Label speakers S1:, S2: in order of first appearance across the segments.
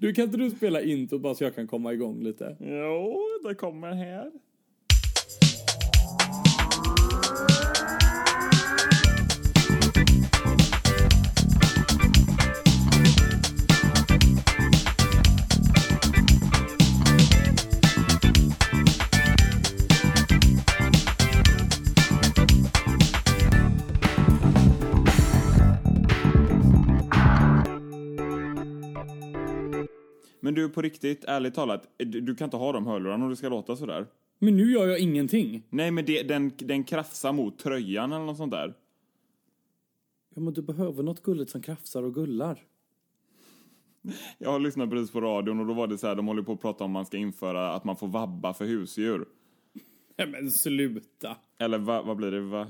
S1: Du, kan inte du spela intro bara så jag kan komma igång lite?
S2: Jo, det kommer här. På riktigt, ärligt talat, du, du kan inte ha de hörlurarna om du ska låta sådär.
S1: Men nu gör jag ingenting.
S2: Nej, men det, den, den krafsar mot tröjan eller något sånt där.
S1: Ja, men du behöver något gulligt som krafsar och gullar.
S2: Jag har lyssnat precis på radion och då var det så här, de håller på att prata om man ska införa att man får vabba för husdjur.
S1: Ja, men sluta.
S2: Eller va, vad blir det? Va?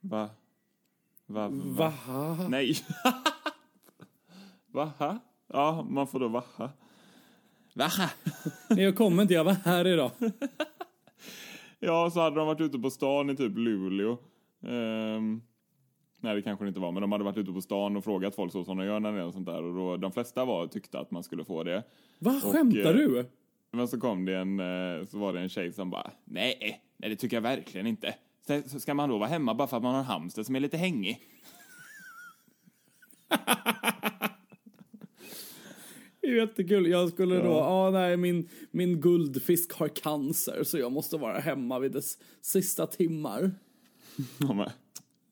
S2: Va? Va? va?
S1: Va?
S2: Nej. Vaha? Ja, man får då vaha. Vaha?
S1: Nej, jag kommer inte. Jag var här idag.
S2: Ja, så hade de varit ute på stan i typ Luleå. Ehm, nej, det kanske det inte var, men de hade varit ute på stan och frågat folk så som de gör när det är sånt där. Och då, de flesta var, tyckte att man skulle få det.
S1: Va?
S2: Och,
S1: Skämtar
S2: eh,
S1: du?
S2: Men så kom det en, eh, så var det en tjej som bara, nej, nej det tycker jag verkligen inte. Så Ska man då vara hemma bara för att man har en hamster som är lite hängig?
S1: Jättekul. Jag skulle då, ja nej min, min guldfisk har cancer så jag måste vara hemma vid dess sista timmar.
S2: Ja, men,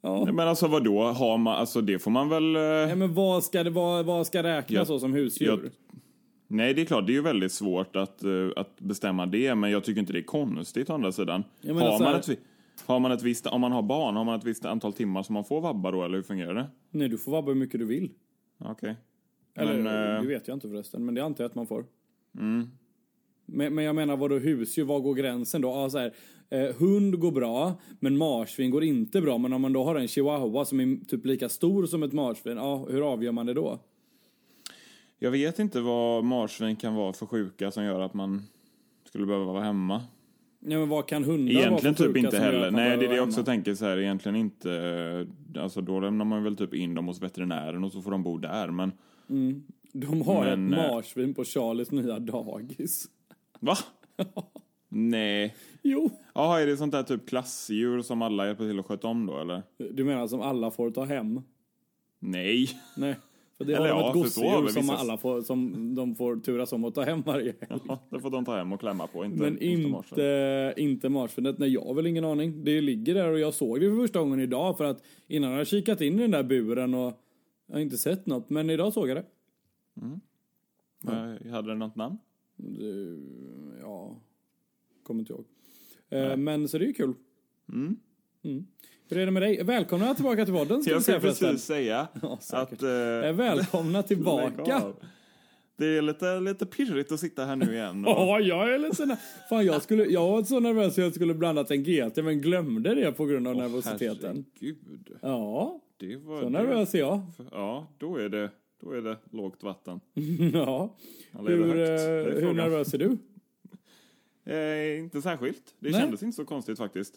S1: Ja.
S2: men alltså vadå, har man, alltså det får man väl... eh,
S1: Ja, men vad ska, det, vad, vad ska räknas
S2: Jag-
S1: så som husdjur?
S2: jag- Nej, det är klart, det är ju väldigt svårt att, eh, att bestämma det, men jag tycker inte det är konstigt å andra sidan.
S1: Menar
S2: har,
S1: så
S2: man ett, har man ett visst, om man har barn, har man ett visst antal timmar som man får vabba då, eller hur fungerar det?
S1: Nej, du får vabba hur mycket du vill.
S2: Okej.
S1: Eller
S2: Men, eh,
S1: det vet jag inte förresten, men det antar jag att man får.
S2: Mm.
S1: Men, men jag menar, vadå husdjur, var går gränsen då? Ja, så här, eh, hund går bra, men marsvin går inte bra. Men om man då har en chihuahua som är typ lika stor som ett marsvin, ja, hur avgör man det då?
S2: Jag vet inte vad marsvin kan vara för sjuka som gör att man skulle behöva vara hemma.
S1: Ja, men vad kan hundar vara
S2: Egentligen
S1: för
S2: typ
S1: sjuka
S2: inte
S1: som
S2: heller. Nej, det är det jag
S1: vara
S2: också tänker så här, egentligen inte. Alltså då lämnar man väl typ in dem hos veterinären och så får de bo där, men...
S1: De har
S2: Men,
S1: ett
S2: eh,
S1: marsvin på Charlies nya dagis.
S2: Va? Nej.
S1: Jo,
S2: Jaha, är det sånt där typ klassdjur som alla hjälper till att sköta om då, eller?
S1: du menar som alla får ta hem?
S2: Nej.
S1: Nej. För det
S2: Eller
S1: har de
S2: ja,
S1: ett gosedjur som
S2: vissa-
S1: alla får, som de får turas om att ta hem varje helg.
S2: Ja, det får de ta hem och klämma på, inte
S1: Men
S2: inte marsvin.
S1: inte, marsvinet. Nej, jag har väl ingen aning. Det ligger där och jag såg det för första gången idag för att innan jag kikat in i den där buren och jag har inte sett något. Men idag såg jag det.
S2: Eh, Hade den något namn?
S1: det ja, kommer inte ihåg. Eh, men så det är ju kul. Mm. Hur är det med dig? Välkomna tillbaka till podden. ska
S2: Jag
S1: förresten.
S2: precis säga
S1: Ja,
S2: att... eh,
S1: Eh, Välkomna tillbaka.
S2: Det är lite, lite pirrigt att sitta här nu igen. Och,
S1: Ja, jag är lite Fan, jag, skulle, jag var så nervös att jag skulle blandat en GT men glömde det på grund av nervositeten.
S2: Herregud.
S1: Ja,
S2: Det var
S1: så nervös är jag.
S2: Ja, då är det, då är det lågt vatten.
S1: Ja. Hur, eh, hur nervös är du?
S2: Eh, inte särskilt. Det
S1: Nej.
S2: kändes inte så konstigt faktiskt.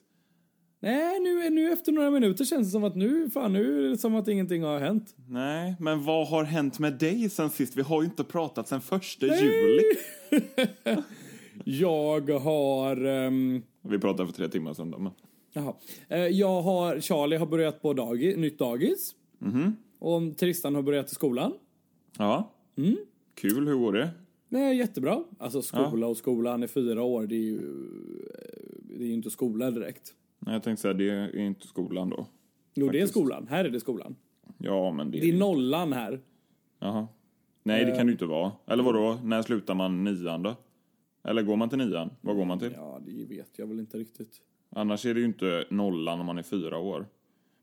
S1: Nej, nu, nu efter några minuter känns det som att nu, fan, nu är det som att ingenting har hänt.
S2: Nej, men vad har hänt med dig sen sist? Vi har ju inte pratat sen första juli.
S1: Jag har... ehm,
S2: Vi pratade för tre timmar sedan då, men...
S1: jaha. Eh, jag har... Charlie har börjat på dagi, nytt dagis.
S2: Mhm.
S1: Och Tristan har börjat i skolan.
S2: Ja.
S1: Mm.
S2: Kul, hur går det?
S1: Nej, jättebra. Alltså skola och skola, han är fyra år, det är ju... Det är inte skola direkt.
S2: Nej, Jag tänkte säga, det är inte skolan då.
S1: Jo, det är
S2: Faktiskt.
S1: skolan. Här är det skolan.
S2: Ja, men det...
S1: Det är nollan här.
S2: Jaha. Nej, det kan det ju inte vara. Eller vadå? När slutar man nian då? Eller går man till nian? Vad går man till?
S1: Ja, det vet jag väl inte riktigt.
S2: Annars är det ju inte nollan om man är fyra år.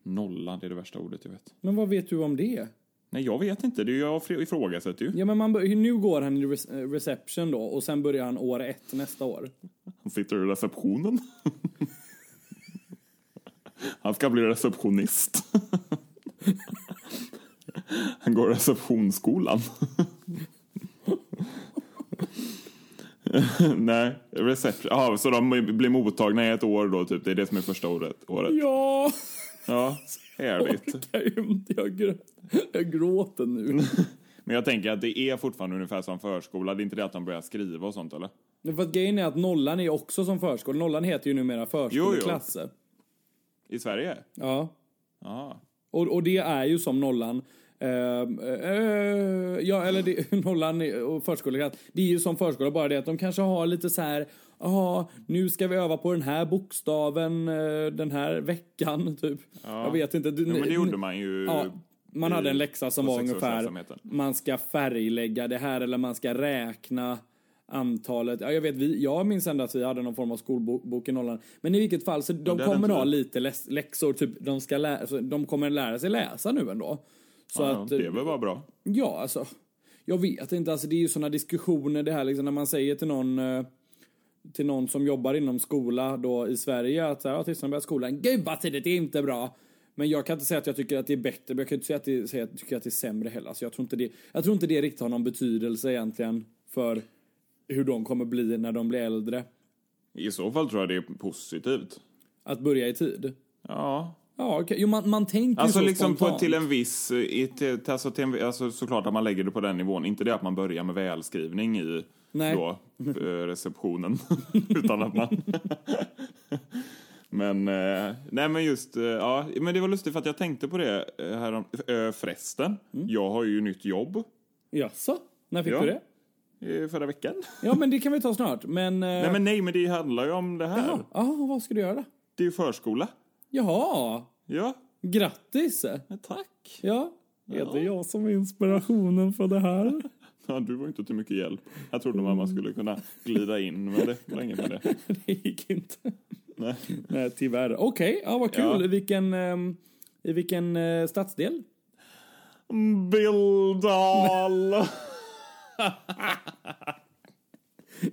S2: Nollan, det är det värsta ordet jag vet.
S1: Men vad vet du om det?
S2: Nej, jag vet inte. Det är jag ifrågasätter ju.
S1: Ja, men man, nu går han i re- reception då och sen börjar han år ett nästa år.
S2: Han sitter i receptionen. Han ska bli receptionist. Han går receptionsskolan. Nej, reception. Jaha, så de blir mottagna i ett år då, typ. Det är det som är första året. året.
S1: Ja!
S2: Ja, härligt.
S1: Jag, jag, grö- jag gråter nu.
S2: Men jag tänker att det är fortfarande ungefär som förskola. Det är inte det att de börjar skriva och sånt eller?
S1: Men För att grejen är att nollan är också som förskola. Nollan heter ju numera förskoleklass.
S2: I Sverige?
S1: Ja.
S2: Ja.
S1: Och, och det är ju som nollan. Eh, eh, ja, eller det, nollan och förskoleklass. Det är ju som förskola, bara det att de kanske har lite så här. Jaha, nu ska vi öva på den här bokstaven eh, den här veckan, typ. Jag vet inte. Du,
S2: ja men det gjorde man ju.
S1: Ja, man hade en läxa som var ungefär man ska färglägga det här eller man ska räkna antalet. Ja, jag vet, vi, jag minns ändå att vi hade någon form av skolbok i nollan. Men i vilket fall, så de
S2: hade
S1: kommer ha lite läxor, typ de, ska lä, alltså, de kommer lära sig läsa nu ändå. Så
S2: Ja,
S1: att,
S2: det är väl bara bra.
S1: ja alltså, jag vet inte, alltså det är ju sådana diskussioner det här liksom när man säger till någon eh, till någon som jobbar inom skola då i Sverige att så här, ja, tills börjar skolan, gud vad tidigt, det är inte bra. Men jag kan inte säga att jag tycker att det är bättre, men jag kan inte säga att, det, säga att jag tycker att det är sämre heller. Så jag tror inte det, jag tror inte det riktigt har någon betydelse egentligen för hur de kommer bli när de blir äldre.
S2: I så fall tror jag det är positivt.
S1: Att börja i tid.
S2: Ja.
S1: Ja, okej. Jo, man, man tänker
S2: Alltså
S1: så
S2: liksom på,
S1: spontant.
S2: till en viss, i, till, alltså, till en, alltså såklart att man lägger det på den nivån. Inte det att man börjar med välskrivning i
S1: Nej.
S2: då, eh, receptionen. utan att man... men, eh, nej men just, eh, ja, men det var lustigt för att jag tänkte på det eh, här eh, förresten. Jag har ju nytt jobb
S1: Jaså? När fick
S2: Ja.
S1: du det?
S2: förra veckan.
S1: Ja, men det kan vi ta snart. Men...
S2: Nej men nej, men det handlar ju om det här.
S1: Jaha, Jaha, vad ska du göra då?
S2: Det är ju förskola.
S1: Jaha,
S2: Ja,
S1: grattis!
S2: tack.
S1: Ja, är det jag som är inspirationen för det här?
S2: Ja, du var inte till mycket hjälp. Jag trodde man skulle kunna glida in, men det var inget med det.
S1: det gick inte.
S2: Nej.
S1: Nej, tyvärr. Okej, ja, vad kul.
S2: Ja.
S1: I vilken, ehm, i vilken eh, stadsdel?
S2: Billdal!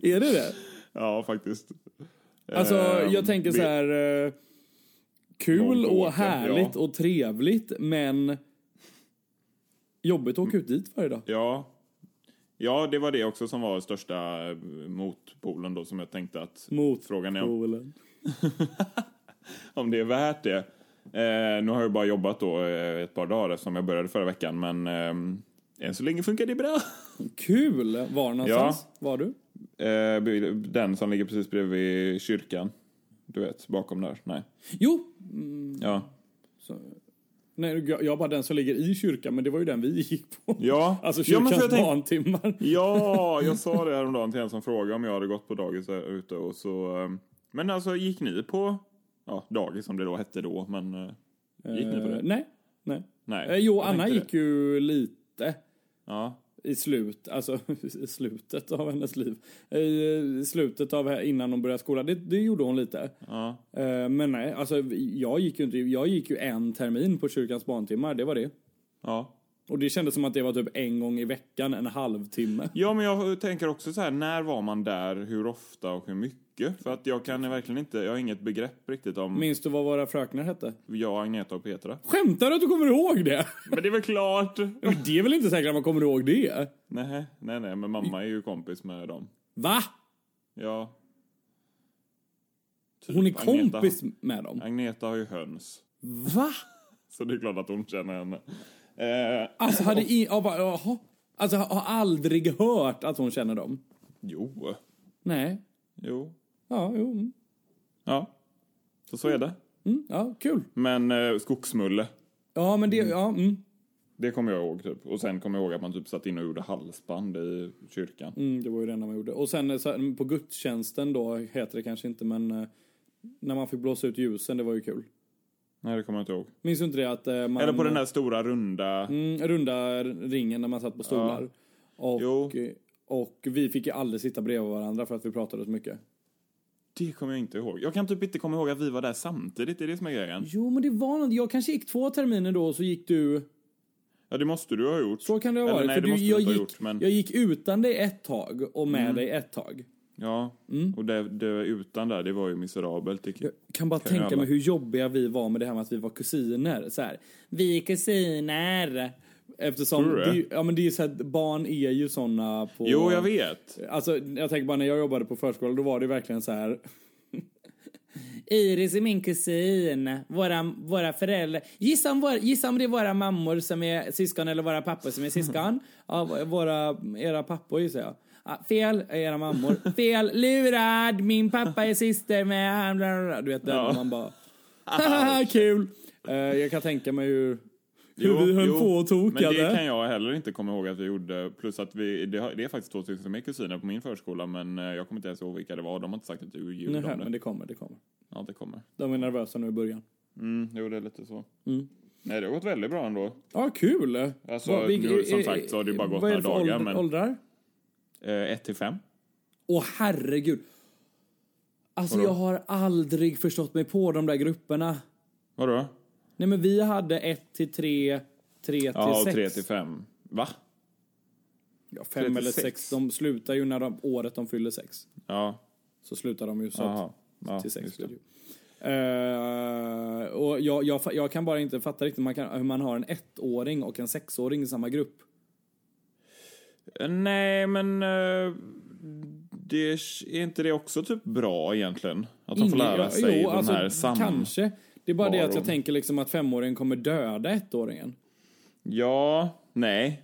S1: Är det det?
S2: ja, faktiskt.
S1: Alltså,
S2: Ehm,
S1: jag tänker så här... eh, kul och härligt
S2: ja.
S1: och trevligt, men jobbigt att åka ut dit varje dag.
S2: Ja. Ja, det var det också som var största eh, motpolen då som jag tänkte att
S1: Mot
S2: frågan är om, om det är värt det. Eh, nu har jag bara jobbat då eh, ett par dagar som jag började förra veckan, men eh, än så länge funkar det bra.
S1: Kul! Var någonstans var du?
S2: Eh, den som ligger precis bredvid kyrkan. Du vet, bakom där. Nej.
S1: Jo,
S2: Ja.
S1: nej, jag, bara den som ligger i kyrkan, men det var ju den vi gick på.
S2: Ja.
S1: Alltså
S2: ja,
S1: kyrkans
S2: för jag tänk-
S1: barntimmar.
S2: Ja, jag sa det häromdagen till en som frågade om jag hade gått på dagis där ute och så... eh, Men alltså, gick ni på ja, dagis som det då hette då, men... eh, Gick ni på
S1: Eh,
S2: det?
S1: nej, nej.
S2: Nej.
S1: Eh, jo, Anna
S2: tänkte
S1: gick ju lite
S2: Ja.
S1: I slut, alltså i slutet av hennes liv. I slutet av innan hon började skolan, det, det gjorde hon lite.
S2: Ja.
S1: Eh, Men nej, alltså jag gick ju inte, jag gick ju en termin på kyrkans barntimmar, det var det.
S2: Ja.
S1: Och det kändes som att det var typ en gång i veckan, en halvtimme.
S2: Ja, men jag tänker också så här, när var man där, hur ofta och hur mycket? För att jag kan verkligen inte, jag har inget begrepp riktigt om
S1: Minns du vad våra fröknar hette?
S2: jag, Agneta och Petra.
S1: Skämtar du att du kommer ihåg det?
S2: Men det är väl klart!
S1: Men det är väl inte säkert att man kommer ihåg det?
S2: nej, nej, nej, men mamma är ju kompis med dem.
S1: Va?
S2: Ja. Typ,
S1: Hon är
S2: Agneta-
S1: kompis med dem?
S2: Agneta har ju höns.
S1: Va?
S2: Så det är klart att hon känner henne. Eh,
S1: Alltså hade i, ja, bara, jaha. Alltså har aldrig hört att hon känner dem.
S2: jo.
S1: Nej.
S2: Jo.
S1: Ja, jo. mm.
S2: Ja. Så så är det.
S1: Mm, ja, kul.
S2: Men eh, skogsmulle,
S1: Ja, men det, ja, mm.
S2: det kommer jag ihåg typ. Och sen kommer jag ihåg att man typ satt in och gjorde halsband i kyrkan.
S1: Mm, det var ju det enda man gjorde. Och sen eh, här, på gudstjänsten då, heter det kanske inte, men eh, när man fick blåsa ut ljusen, det var ju kul.
S2: Nej, det kommer jag inte ihåg.
S1: Minns du inte det att eh, man...
S2: Eller på den där stora runda...
S1: Mm, runda ringen när man satt på stolar. Och,
S2: Jo.
S1: och vi fick ju aldrig sitta bredvid varandra för att vi pratade så mycket.
S2: Det kommer jag inte ihåg. Jag kan typ inte komma ihåg att vi var där samtidigt, det är det som är grejen.
S1: Jo, men det var något. Jag kanske gick två terminer då och så gick du...
S2: Ja, det måste du ha gjort.
S1: Så kan det ha
S2: Eller
S1: varit.
S2: nej,
S1: för
S2: det
S1: du,
S2: måste du
S1: jag,
S2: inte ha
S1: gick,
S2: gjort, men- Mm.
S1: jag gick utan dig ett tag och med dig ett tag.
S2: Ja, och det, det utan där, det var ju miserabelt. Det,
S1: Jag kan bara
S2: Kan
S1: tänka mig hur jobbiga vi var med det här med att vi var kusiner. Så här, vi är kusiner. Eftersom,
S2: Tror du det?
S1: det, ja men det är så här, barn är ju såna på...
S2: Jo, jag vet.
S1: Alltså jag tänker bara när jag jobbade på förskola då var det verkligen så här. Iris är min kusin. Våra, våra föräldrar. Gissa om, vår, gissa om det är våra mammor som är syskon eller våra pappor som är syskon. Ja, våra, era pappor gissar jag. Ah, fel, era mammor. Fel, lurad, min pappa är syster med. Du vet,
S2: Ja.
S1: man bara... Haha, kul! Eh, jag kan tänka mig hur, hur
S2: Jo,
S1: vi höll
S2: jo,
S1: på och
S2: Men
S1: tokade.
S2: det kan jag heller inte komma ihåg att vi gjorde. Plus att vi, det, det är faktiskt två stycken som är kusiner på min förskola, men eh, jag kommer inte ens ihåg vilka det var. De har inte sagt ett ljud
S1: Nej,
S2: om
S1: men
S2: det.
S1: det kommer, det kommer.
S2: Ja, det kommer.
S1: De är nervösa nu i början.
S2: Mm, jo, det är lite så.
S1: Mm.
S2: Nej, det har gått väldigt bra ändå.
S1: Ja, kul!
S2: Alltså,
S1: Vad- vi-
S2: nu, som
S1: eh,
S2: sagt, så har det bara gått
S1: vad är
S2: några
S1: det
S2: dagar,
S1: ålder-
S2: men-
S1: åldrar?
S2: Eh, ett till fem.
S1: Åh, herregud. Alltså,
S2: Vadå?
S1: jag har aldrig förstått mig på de där grupperna.
S2: Vadå?
S1: Nej, men vi hade ett till tre, tre till
S2: Ja, och
S1: sex.
S2: tre till fem. Va?
S1: Ja,
S2: tre
S1: fem
S2: till
S1: eller
S2: sex.
S1: sex. De slutar ju när de, året de fyller sex.
S2: Ja.
S1: Så slutar de ju så att,
S2: Jaha. Ja,
S1: till sex
S2: just
S1: blir
S2: det.
S1: det ju. Eh, och jag, jag, jag kan bara inte fatta riktigt man kan, hur man har en ettåring och en sexåring i samma grupp.
S2: Eh, Nej, men... eh, det är inte det också typ bra egentligen? Att de får
S1: Ingen-
S2: lära
S1: ja,
S2: sig
S1: jo,
S2: de
S1: alltså,
S2: här sam...
S1: Kanske. Det är bara det att jag tänker liksom att femåringen kommer döda ettåringen.
S2: Ja, nej.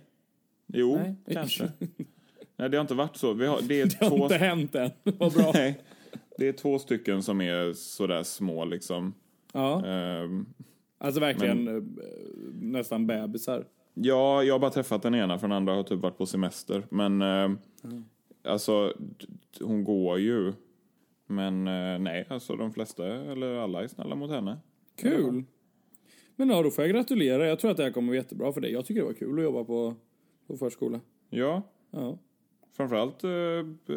S2: Jo,
S1: Nej.
S2: kanske. nej, det har inte varit så. Vi har, det är
S1: Det har
S2: två...
S1: inte hänt än. Vad bra.
S2: Nej. Det är två stycken som är sådär små liksom.
S1: Ja,
S2: Ehm,
S1: alltså verkligen eh, nästan bebisar.
S2: Ja, jag har bara träffat den ena, för den andra har typ varit på semester. Men eh, alltså, hon går ju. Men eh, nej, alltså de flesta, eller alla är snälla mot henne.
S1: Kul. Men ja, då får jag gratulera. Jag tror att det här kommer vara jättebra för dig. Jag tycker det var kul att jobba på, på förskola.
S2: Ja,
S1: Ja.
S2: framförallt eh, b-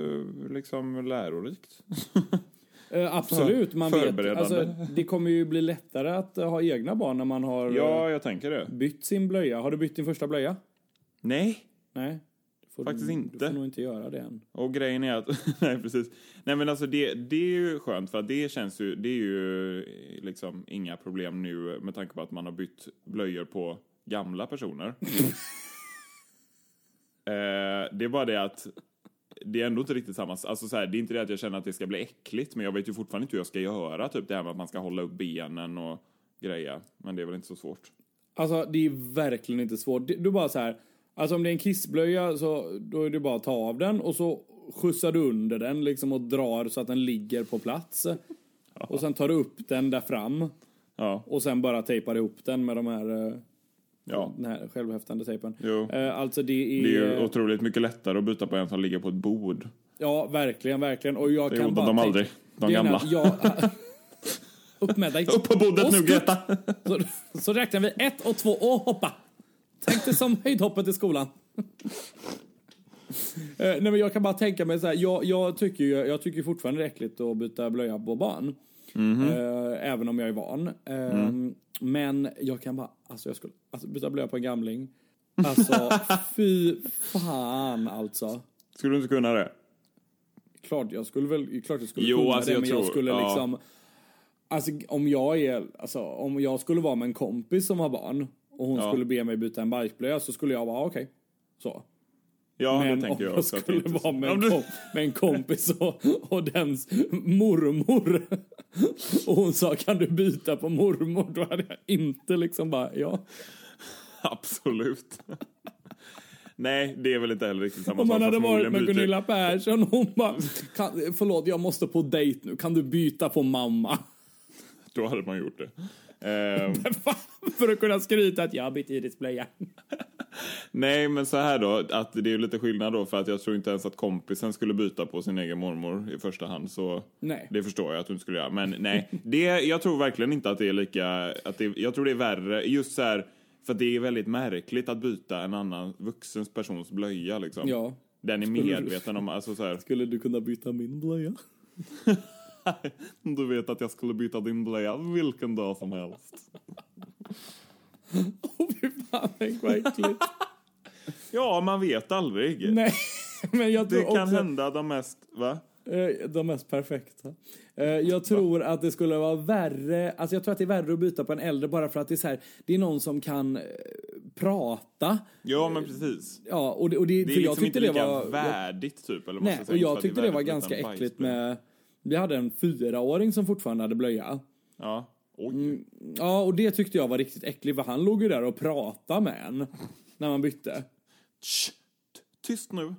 S2: liksom lärorikt.
S1: Eh, absolut, man vet. Alltså, det kommer ju bli lättare att eh, ha egna barn när man har
S2: Ja,
S1: eh,
S2: jag tänker det.
S1: bytt sin blöja. Har du bytt din första blöja?
S2: Nej,
S1: Nej. Får,
S2: Faktiskt
S1: du,
S2: inte.
S1: Du får nog inte göra det än.
S2: och grejen är att, nej precis. Nej men alltså det, det är ju skönt för att det känns ju, det är ju eh, liksom inga problem nu med tanke på att man har bytt blöjor på gamla personer. eh, det är bara det att det är ändå inte riktigt samma, alltså så här, det är inte det att jag känner att det ska bli äckligt men jag vet ju fortfarande inte hur jag ska göra, typ det här med att man ska hålla upp benen och greja. Men det är väl inte så svårt.
S1: Alltså, det är verkligen inte svårt. Du bara så här. Alltså om det är en kissblöja så då är det bara att ta av den och så skjutsar du under den liksom och drar så att den ligger på plats. Och sen tar du upp den där fram
S2: Ja,
S1: och sen bara tejpar ihop den med de här, eh,
S2: ja.
S1: den här självhäftande tejpen.
S2: Jo.
S1: Eh, Alltså det är...
S2: Det är ju otroligt mycket lättare att byta på en som ligger på ett bord.
S1: Ja, verkligen, verkligen. Och jag
S2: Det
S1: kan bara
S2: de aldrig, de gamla.
S1: här- Ja, upp med dig.
S2: Upp på bordet nu. Greta!
S1: Så, så räknar vi ett och två och hoppa. Tänk dig som höjdhoppet i skolan. Eh, nej men jag kan bara tänka mig så här, jag, jag tycker ju jag tycker fortfarande det är äckligt att byta blöja på barn. Eh, även om jag är van. Eh, Men jag kan bara, alltså jag skulle, alltså byta blöja på en gamling. Alltså fy fan alltså.
S2: Skulle du inte kunna det?
S1: Klart jag skulle väl, klart jag skulle
S2: Jo,
S1: kunna
S2: alltså
S1: det,
S2: jag
S1: men jag
S2: tror-
S1: skulle
S2: ja.
S1: liksom Alltså om jag är, alltså om jag skulle vara med en kompis som har barn och hon
S2: Ja.
S1: skulle be mig byta en bajsblöja så skulle jag vara okej. Så.
S2: Ja,
S1: Men
S2: det
S1: om
S2: jag
S1: jag skulle
S2: inte-
S1: vara med en, kom, med en kompis och, och dens mormor och hon sa kan du byta på mormor? Då hade jag inte liksom bara ja.
S2: Absolut. Nej, det är väl inte heller riktigt samma
S1: Om man
S2: sak,
S1: hade varit med
S2: byter-
S1: Gunilla Persson och hon bara kan, förlåt jag måste på dejt nu, kan du byta på mamma?
S2: Då hade man gjort det. Ehm,
S1: För att kunna skryta att jag har bytt Iris blöja.
S2: nej, men så här då, att det är lite skillnad då, för att jag tror inte ens att kompisen skulle byta på sin egen mormor i första hand, så
S1: Nej.
S2: det förstår jag att du inte skulle göra. Men nej, det, jag tror verkligen inte att det är lika, att det, jag tror det är värre, just så här, för det är väldigt märkligt att byta en annan vuxen persons blöja liksom.
S1: Ja.
S2: Den är medveten om, alltså så här,
S1: Skulle du kunna byta min blöja?
S2: du vet att jag skulle byta din blöja vilken dag som helst.
S1: Åh fy fan, tänk vad äckligt.
S2: Ja, man vet aldrig.
S1: Nej, men jag tror
S2: Det kan
S1: också...
S2: hända de mest, va?
S1: Eh, De mest perfekta. Eh, Jag tror att det skulle vara värre, alltså jag tror att det är värre att byta på en äldre bara för att det är så här, det är någon som kan eh, prata.
S2: Ja, men precis.
S1: Ja, och det, och det,
S2: Det är
S1: för jag
S2: liksom inte
S1: tyckte det
S2: lika
S1: var...
S2: värdigt typ. Eller
S1: Nej, och jag
S2: att det
S1: tyckte det var ganska äckligt med, Vi hade en fyraåring som fortfarande hade blöja.
S2: Ja. Oj.
S1: Mm. Ja, och det tyckte jag var riktigt äckligt för han låg ju där och pratade med en när man bytte.
S2: Tsch, tyst nu.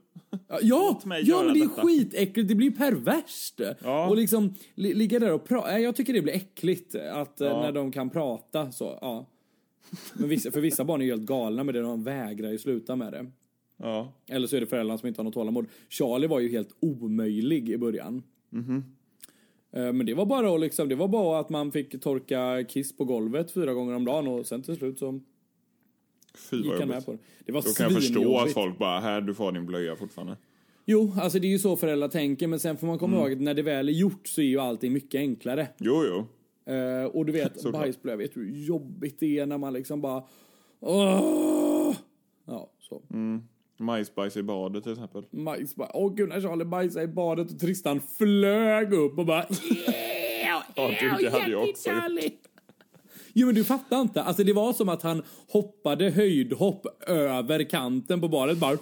S1: Ja, ja, men det är
S2: detta.
S1: skitäckligt, det blir perverst.
S2: Ja.
S1: Och liksom li- ligga där och prata, jag tycker det blir äckligt att eh,
S2: Ja.
S1: när de kan prata så, ja. Men vissa, för vissa barn är ju helt galna med det, de vägrar ju sluta med det.
S2: Ja.
S1: Eller så är det föräldrarna som inte har något tålamod. Charlie var ju helt omöjlig i början.
S2: Mhm.
S1: Eh, Men det var bara att liksom, det var bara att man fick torka kiss på golvet fyra gånger om dagen och sen till slut så
S2: Fy
S1: gick han med
S2: jobbigt.
S1: på det. Det var
S2: Då kan jag förstå att
S1: svinjobbigt.
S2: folk bara, här du får din blöja fortfarande.
S1: Jo, alltså det är ju så föräldrar tänker men sen får man komma
S2: Mm.
S1: ihåg att när det väl är gjort så är ju allting mycket enklare.
S2: Jo, jo.
S1: Eh, och du vet, bajsblöja, vet du hur jobbigt det är när man liksom bara... Åh! Ja, så.
S2: Mm. Majsbajs i badet till exempel.
S1: Majs bara, åh gud när Charlie bajsade i badet och Tristan flög upp och bara... Yeah,
S2: Ja, du, det hade jag också gjort.
S1: Charlie. Jo men du fattar inte, alltså det var som att han hoppade höjdhopp över kanten på badet bara...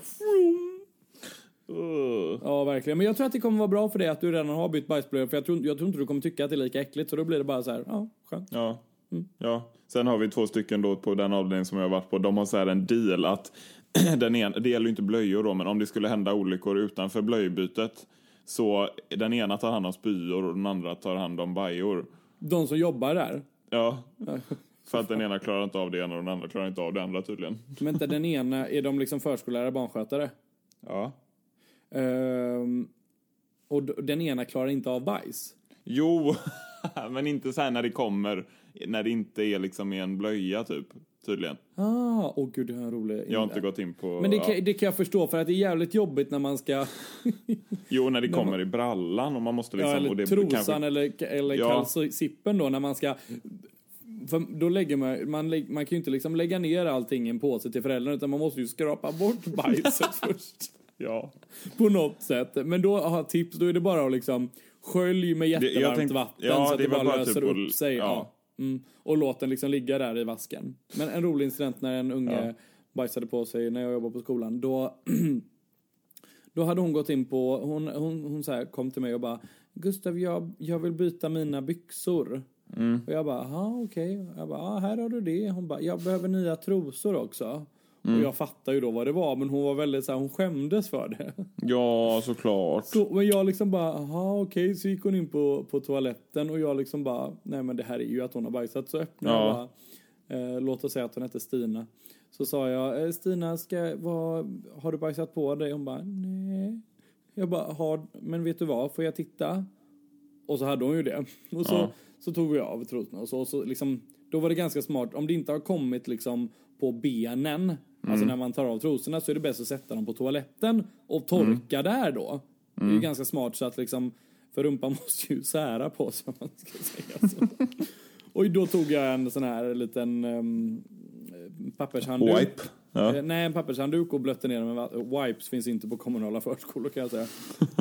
S2: Uh.
S1: Ja, verkligen. Men jag tror att det kommer vara bra för dig att du redan har bytt bajsblöja. För jag tror, jag tror inte du kommer tycka att det är lika äckligt. Så då blir det bara så här, ja, skönt.
S2: Ja.
S1: Mm.
S2: ja. Sen har vi två stycken då på den avdelningen som jag har varit på. De har så här en deal att den ena, det gäller ju inte blöjor då, men om det skulle hända olyckor utanför blöjbytet så den ena tar hand om spyor och den andra tar hand om bajor.
S1: De som jobbar där.
S2: Ja. För att den ena klarar inte av det ena och den andra klarar inte av det andra tydligen.
S1: Men inte den ena, är de liksom förskollärare, barnskötare?
S2: Ja.
S1: Ehm, och den ena klarar inte av bajs.
S2: Jo, men inte så här när det kommer, när det inte är liksom i en blöja typ, tydligen.
S1: Ah, åh gud, det är en rolig...
S2: Jag har inte gått in på...
S1: Men det
S2: ja.
S1: kan, det kan jag förstå för att det är jävligt jobbigt när man ska...
S2: Jo, när det kommer i brallan och man måste liksom...
S1: ja, eller
S2: och det
S1: trosan
S2: kanske-
S1: eller, eller
S2: Ja.
S1: kalsippen då när man ska... För då lägger man, man, lä- man kan ju inte liksom lägga ner allting i en påse till föräldrarna utan man måste ju skrapa bort bajset först.
S2: Ja.
S1: På något sätt. Men då har jag tips, då är det bara att liksom skölj med jättevarmt
S2: tänkte-
S1: vatten
S2: ja,
S1: så att
S2: det
S1: det, bara
S2: bara
S1: löser
S2: typ
S1: upp
S2: att-
S1: sig. Ja. Mm. Och låt den liksom ligga där i vasken. Men en rolig incident när en unge
S2: Ja.
S1: bajsade på sig när jag jobbade på skolan. Då, då hade hon gått in på, hon, hon, hon så här kom till mig och bara Gustav, jag, jag vill byta mina byxor.
S2: Mm.
S1: Och jag bara, okej. Jag bara, ah, här har du det. Hon bara, jag behöver nya trosor också.
S2: Mm.
S1: Och jag fattar ju då vad det var, men hon var väldigt så här, hon skämdes för det.
S2: Ja, såklart.
S1: Så, men jag liksom bara, aha okej, så gick hon in på, på toaletten och jag liksom bara, nej men det här är ju att hon har bajsat. Så öppnade jag
S2: Ja.
S1: bara, eh, låt oss säga att hon hette Stina. Så sa jag, eh, Stina, ska, vad, har du bajsat på dig? Hon bara, nej. Jag bara, har, men vet du vad, får jag titta? Och så hade hon ju det. Och så,
S2: Ja.
S1: så tog vi av trosorna och så, och så liksom, då var det ganska smart, om det inte har kommit liksom på benen, alltså
S2: Mm.
S1: när man tar av trosorna så är det bäst att sätta dem på toaletten och torka där då. Det är
S2: Mm.
S1: ju ganska smart så att liksom, för rumpan måste ju sära på sig om man ska säga så. och då tog jag en sån här liten um, pappershandduk.
S2: Wipe. Ja.
S1: Eh, Nej, en pappershandduk och blötte ner den. Wipes finns inte på kommunala förskolor kan jag säga.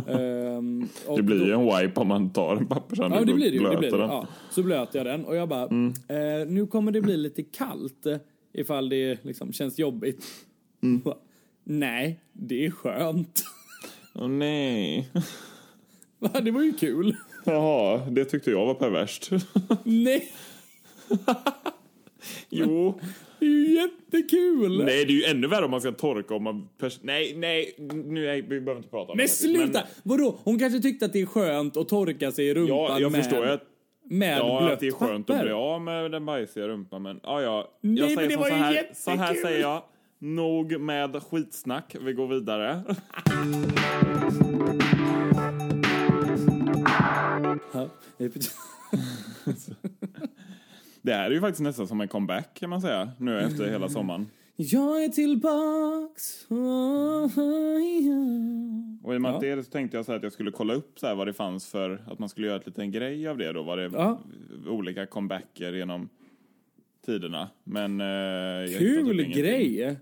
S1: Ehm, och
S2: Det blir
S1: då-
S2: ju en wipe om man tar en pappershandduk
S1: Ja, det blir det
S2: och
S1: Det blir
S2: blöter
S1: det.
S2: den.
S1: Ja, så blöt jag den och jag bara,
S2: Mm.
S1: eh, nu kommer det bli lite kallt ifall det liksom känns jobbigt.
S2: Mm.
S1: Bara, Nej, det är skönt.
S2: Åh nej.
S1: Va, det var ju kul.
S2: Jaha, det tyckte jag var perverst.
S1: Nej,
S2: jo.
S1: det är ju jättekul.
S2: Nej, det är ju ännu värre om man ska torka om man... Nej, nej, nu är, vi behöver inte prata om
S1: Men
S2: det.
S1: sluta! Vadå? Hon kanske tyckte att det är skönt att torka sig i rumpan
S2: Ja, jag
S1: med,
S2: förstår att,
S1: med
S2: ja,
S1: blött
S2: att det är skönt att
S1: papper.
S2: bli av med den bajsiga rumpan, men ja, ja.
S1: Nej,
S2: jag
S1: men
S2: säger
S1: det
S2: som
S1: var
S2: så
S1: ju
S2: här, så här säger jag. Nog med skitsnack, vi går vidare.
S1: Det
S2: Det här är ju faktiskt nästan som en comeback kan man säga, nu efter hela sommaren.
S1: Jag är tillbaks.
S2: Och i och med
S1: Ja.
S2: att det så tänkte jag så att jag skulle kolla upp så här vad det fanns för, att man skulle göra ett liten grej av det då, vad det
S1: Ja.
S2: olika comebacker genom tiderna. Men... Eh, typ
S1: Kul grej.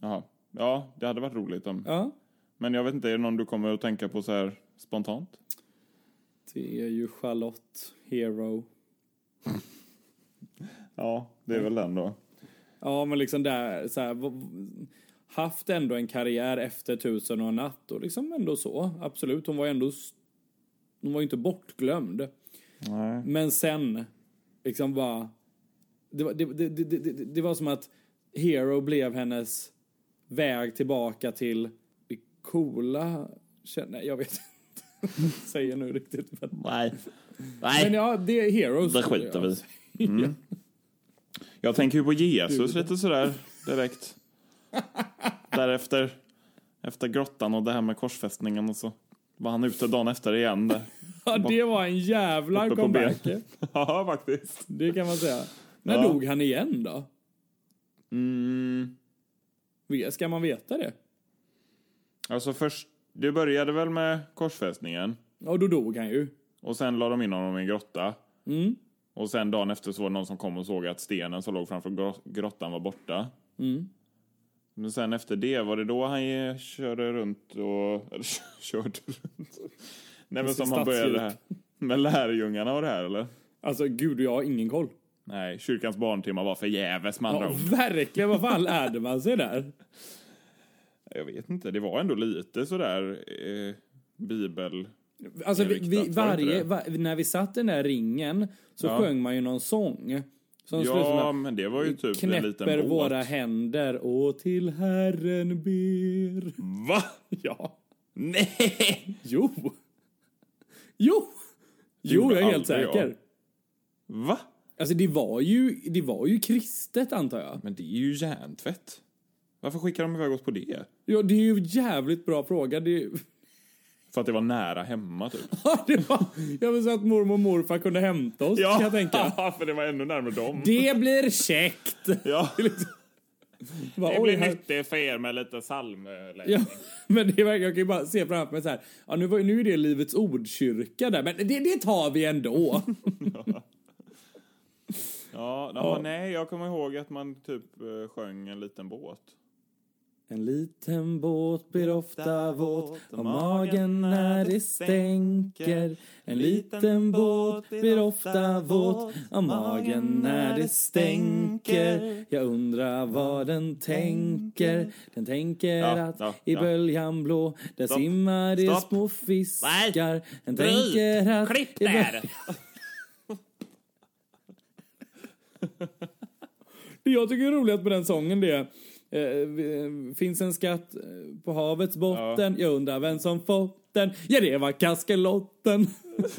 S2: Jaha. Ja, det hade varit roligt om...
S1: Ja.
S2: Men jag vet inte, är det någon du kommer att tänka på så här spontant?
S1: Det är ju Charlotte Hero.
S2: Ja, det är väl den då.
S1: Ja, men liksom där, så här, haft ändå en karriär efter Tusen och en natt och liksom ändå så. Absolut, hon var ändå hon var ju inte bortglömd.
S2: Nej.
S1: Men sen, liksom bara... Det var, det, det, det, det, var som att Hero blev hennes väg tillbaka till det coola... Nej, jag vet inte säger nu riktigt. Men,
S2: Nej.
S1: men
S2: Nej.
S1: ja, det är Heroes.
S2: Det skiter vi i. Mm. Jag tänker ju på Jesus lite sådär direkt. Därefter, efter grottan och det här med korsfästningen och så var han ute dagen efter igen där.
S1: Ja, det var en jävla comeback.
S2: ja, faktiskt.
S1: Det kan man säga. När
S2: Ja.
S1: dog han igen då?
S2: Mm.
S1: Ska man veta det?
S2: Alltså först, det började väl med korsfästningen.
S1: Ja, då dog han ju.
S2: Och sen la de in honom i en grotta.
S1: Mm.
S2: Och sen dagen efter så var det någon som kom och såg att stenen som låg framför gro- grottan var borta.
S1: Mm.
S2: Men sen efter det, var det då han eh, körde runt och... Eller körde runt? Nej men som han började det här med lärjungarna och det här eller?
S1: Alltså, gud, jag har ingen koll.
S2: Nej, kyrkans barntimmar var förgäves med andra
S1: Ja,
S2: ord.
S1: verkligen. Vad fan lärde man sig där?
S2: Jag vet inte, det var ändå lite sådär eh, bibel...
S1: Alltså, vi,
S2: var
S1: varje,
S2: det?
S1: va, när vi satt i den där ringen så
S2: Ja.
S1: sjöng man ju någon sång. Som
S2: Ja, men det var ju typ en liten
S1: knäpper
S2: båt.
S1: våra händer och till Herren ber.
S2: Va?
S1: Ja.
S2: Nej!
S1: Jo. Jo. Jo, jag är helt säker.
S2: jag. Va?
S1: Alltså det var ju, det var ju kristet antar jag.
S2: Men det är ju hjärntvätt. Varför skickar de iväg oss på det?
S1: Ja, det är ju en jävligt bra fråga. Det,
S2: För att det var nära hemma typ?
S1: ja, det var, jag vill säga att mormor och morfar kunde hämta oss, kan jag tänka.
S2: för det var ännu närmare dem.
S1: Det blir käckt!
S2: Ja.
S1: Bara,
S2: Det blir
S1: här-
S2: nyttigt för er med lite psalmläsning.
S1: Ja, men det verkar, jag kan ju bara se framför mig så här. Ja, nu, var, nu är det Livets Ordkyrka där, men det, det tar vi ändå.
S2: Ja, ja, nej, jag kommer ihåg att man typ eh, sjöng en liten båt.
S1: En liten båt blir ofta våt om magen när det stänker. En liten båt blir ofta våt om magen när det stänker. Jag undrar vad den tänker. Den tänker
S2: Ja,
S1: att
S2: ja,
S1: i
S2: ja.
S1: böljan blå där
S2: Stopp.
S1: simmar det
S2: Stopp.
S1: små fiskar.
S2: Nej.
S1: Den
S2: Bryt.
S1: tänker att
S2: Klipp där!
S1: Det jag tycker är roligt med den sången det är eh, finns en skatt eh, på havets botten. Jag undrar vem som fått den. Ja, det var kaskelotten.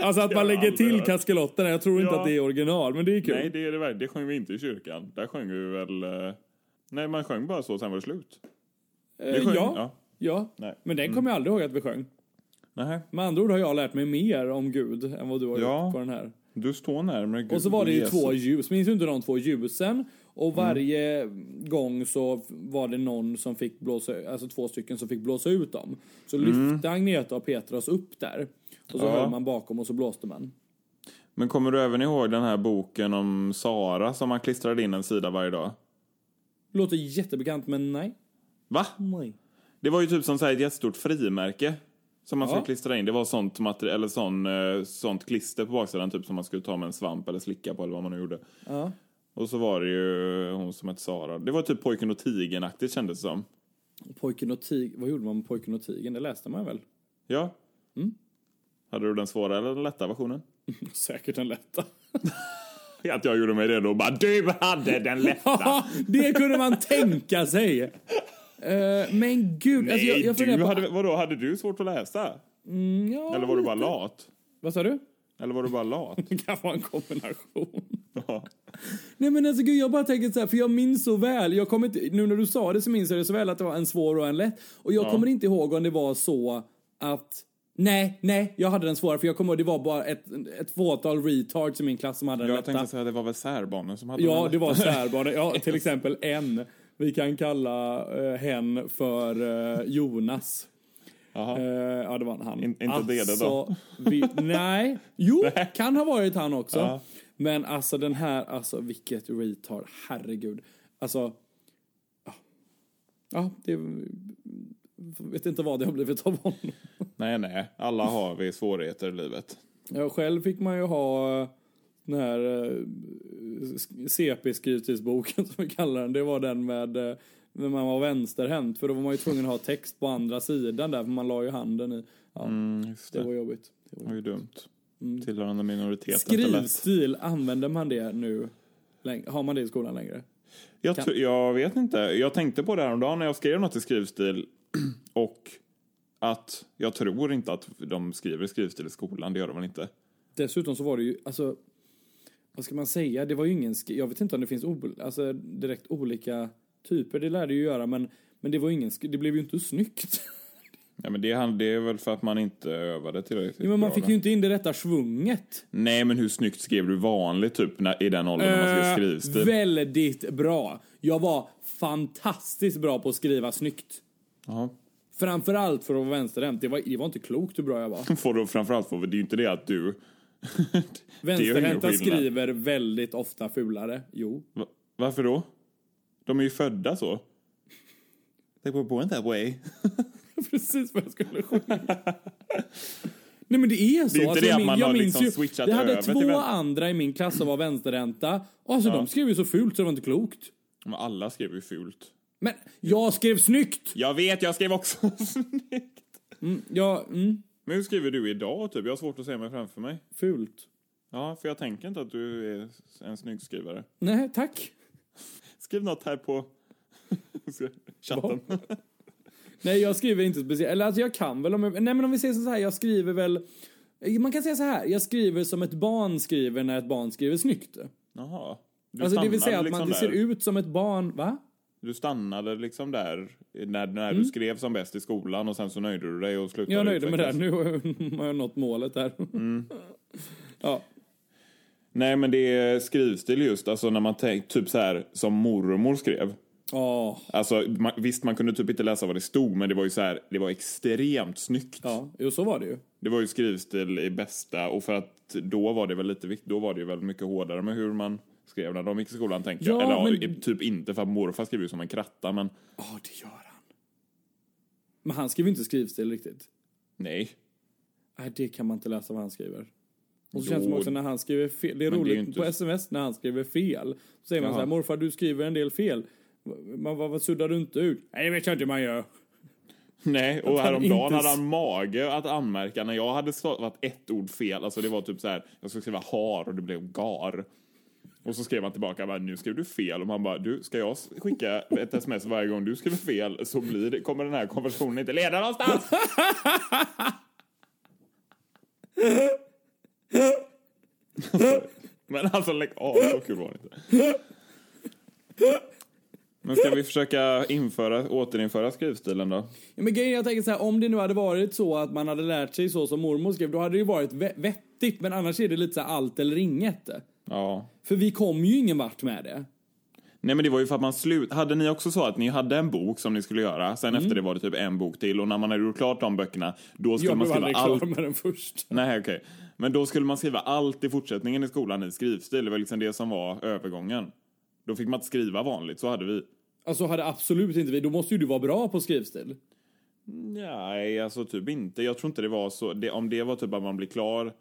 S1: alltså att man lägger till kaskelotterna. Jag tror inte
S2: Ja.
S1: att det är original, men det är kul.
S2: Nej, det är det verkligen. Det sjöng vi inte i kyrkan. Där sjöng vi väl... eh, Nej, man sjöng bara så, sen var det slut.
S1: Eh,
S2: sjöng,
S1: ja,
S2: ja.
S1: ja.
S2: Nej.
S1: men den kommer jag aldrig ihåg att vi sjöng.
S2: Nej.
S1: Med andra ord har jag lärt mig mer om Gud än vad du har
S2: Ja.
S1: gjort på den här.
S2: Du står närmare Gud
S1: Och så var det ju
S2: Jesus.
S1: två ljus. Minns du inte de två ljusen?
S2: Mm.
S1: Och varje gång så var det någon som fick blåsa, alltså två stycken som fick blåsa ut dem. Så lyfte Agneta och Petras upp där. Och så
S2: Mm. Ja.
S1: höll man bakom och så blåste man.
S2: Men kommer du även ihåg den här boken om Sara som man klistrade in en sida varje dag?
S1: Låter jättebekant men nej.
S2: Va?
S1: Nej.
S2: Det var ju typ som så här ett jättestort frimärke. Som man
S1: Ja.
S2: skulle klistra in. Det var sånt, materi- eller sån, eh, sånt klister på baksidan typ som man skulle ta med en svamp eller slicka på eller vad man nu gjorde.
S1: Ja.
S2: Och så var det ju hon som hette Sara. Det var typ pojken och tigern-aktigt kändes det som.
S1: Pojken och tig... Vad gjorde man med pojken och tigern? Det läste man väl?
S2: Ja.
S1: Mm.
S2: Hade du den svåra eller den lätta versionen?
S1: Säkert den lätta.
S2: Att jag gjorde mig redo och bara du hade den lätta.
S1: Det kunde man tänka sig. Eh, men gud, alltså jag,
S2: Nej,
S1: jag
S2: du
S1: på...
S2: hade, vadå, hade du svårt att läsa?
S1: Mm, ja,
S2: Eller var du bara
S1: lite.
S2: lat?
S1: Vad sa du?
S2: Eller var du bara lat?
S1: Det kan vara en kombination.
S2: Ja.
S1: Nej men alltså gud, jag bara tänker så här, för jag minns så väl, jag kommer inte, nu när du sa det så minns jag det så väl att det var en svår och en lätt. Och jag
S2: Ja.
S1: kommer inte ihåg om det var så att, nej, nej, jag hade den svåra för jag kommer ihåg det var bara ett, ett fåtal retards i min klass som hade den
S2: Jag
S1: lätta.
S2: tänkte säga det var väl särbarnen som hade
S1: Ja,
S2: den
S1: det var
S2: lätta.
S1: särbarn. Ja, till exempel en. Vi kan kalla uh, hen för eh, Jonas.
S2: Jaha.
S1: Eh, ja, det var han.
S2: In- inte det det då?
S1: Vi, nej, jo, kan ha varit han också.
S2: Ja.
S1: Men alltså den här, alltså vilket retard, herregud. Alltså, ja, ja det, vet inte vad det har blivit av honom.
S2: Nej, nej. Alla har vi svårigheter i livet.
S1: Ja, själv fick man ju ha eh, den här eh, CP-skrivtidsboken som vi kallar den. Det var den med eh, när man var vänsterhänt. För då var man ju tvungen att ha text på andra sidan där, för man la ju handen i. Ja,
S2: Mm,
S1: det
S2: det.
S1: var jobbigt. Det var
S2: Det var ju dumt.
S1: Mm.
S2: Tillhörande minoritet. inte lätt.
S1: Skrivstil, använder man det nu? Har man det i skolan längre?
S2: Jag,
S1: Kan-
S2: jag vet inte. Jag tänkte på det här om dagen när jag skrev något i skrivstil och att jag tror inte att de skriver skrivstil i skolan. Det gör de väl inte?
S1: Dessutom så var det ju, alltså, vad ska man säga, det var ju ingen, jag vet inte om det finns alltså, direkt olika typer, det lärde ju göra, men, men det var ingen, det blev ju inte snyggt.
S2: Ja, men det, är väl för att man inte övade tillräckligt
S1: Jo, men man
S2: bra,
S1: fick
S2: va?
S1: ju inte in det rätta svunget.
S2: Nej, men hur snyggt skrev du vanligt typ när, i den åldern när man skrev
S1: Eh,
S2: skrivstil?
S1: väldigt bra. Jag var fantastiskt bra på att skriva snyggt.
S2: Jaha.
S1: Framförallt för att vara vänsterhänt. Det var, det var inte klokt hur bra jag var.
S2: Får du framförallt få, det är ju inte det att du...
S1: Vänsterhänta skriver väldigt ofta fulare. Jo.
S2: Va- Varför då? De är ju födda så. They were born that way.
S1: Precis vad jag skulle sjunga. Nej men det är så.
S2: Det är inte
S1: alltså,
S2: det
S1: jag min-
S2: man
S1: jag
S2: har
S1: minns
S2: liksom
S1: ju,
S2: switchat
S1: Jag hade
S2: över
S1: två andra i min klass som var vänsterhänta. Alltså de skrev ju så fult så det var inte klokt.
S2: Men alla skrev ju fult.
S1: Men jag skrev snyggt!
S2: Jag vet, jag skrev också snyggt.
S1: Mm, ja, mm,
S2: Men hur skriver du idag typ? Jag har svårt att se mig framför mig.
S1: fult.
S2: Ja, för jag tänker inte att du är en snygg skrivare.
S1: Nej, tack.
S2: Skriv något här på chatten.
S1: Nej, jag skriver inte speciellt. Eller alltså jag kan väl om jag, Nej men om vi säger så här, jag skriver väl... Man kan säga så här, jag skriver som ett barn skriver när ett barn skriver snyggt.
S2: Jaha. Du
S1: Alltså det vill säga att man, det
S2: liksom
S1: ser
S2: där.
S1: ut som ett barn, va?
S2: Du stannade liksom där när, när
S1: Mm.
S2: du skrev som bäst i skolan och sen så nöjde du dig och slutade
S1: Jag är nöjd med det. här.
S2: utvecklas.
S1: Nu har jag nått målet här.
S2: Mm.
S1: ja.
S2: Nej men det är skrivstil just, alltså när man tänker typ så här som mormor skrev.
S1: Åh.
S2: Alltså man, visst man kunde typ inte läsa vad det stod men det var ju så här, det var extremt snyggt.
S1: Ja, jo så var det ju.
S2: Det var ju skrivstil i bästa och för att då var det väl lite då var det ju väl mycket hårdare med hur man skrev när de gick i skolan tänker jag.
S1: Ja,
S2: Eller ja,
S1: men-
S2: typ inte för att morfar skrev ju som en kratta men
S1: Ja, det gör han. Men han skriver inte skrivstil riktigt.
S2: nej.
S1: Nej, det kan man inte läsa vad han skriver. Och så
S2: Jo.
S1: känns det också när han skriver fel. Det är
S2: Men det är
S1: roligt
S2: inte-
S1: på sms när han skriver fel. Så säger man
S2: Jaha.
S1: så här, morfar du skriver en del fel. Man, vad, vad suddar du inte ut? Nej, det vet jag inte hur man gör.
S2: Nej, och häromdagen
S1: inte
S2: hade han mage att anmärka när jag hade stavat ett ord fel. Alltså det var typ så här, jag skulle skriva har och det blev gar. Och så skrev han tillbaka, bara, nu skrev du fel. Och man bara, du, ska jag skicka ett sms varje gång du skriver fel så blir det, kommer den här konversationen inte leda någonstans. Men alltså lägg av, så kul var det inte. Men ska vi försöka införa, återinföra skrivstilen då?
S1: Ja, men grejen jag tänker så här, om det nu hade varit så att man hade lärt sig så som mormor skrev, då hade det ju varit vettigt. Men annars är det lite så här allt eller inget.
S2: Ja.
S1: För vi kom ju ingen vart med det.
S2: Nej men det var ju för att man slut... Hade ni också så att ni hade en bok som ni skulle göra, sen
S1: Mm.
S2: efter det var det typ en bok till och när man hade gjort klart de böckerna, då skulle
S1: Jag
S2: man
S1: blev
S2: skriva
S1: aldrig
S2: allt...
S1: klar med den först.
S2: Nej okej. Men då skulle man skriva allt i fortsättningen i skolan i skrivstil, det var liksom det som var övergången. Då fick man inte skriva vanligt, så hade vi.
S1: Alltså hade absolut inte vi, då måste ju du vara bra på skrivstil.
S2: Nej, alltså typ inte. Jag tror inte det var så. Det, om det var typ att man blir klar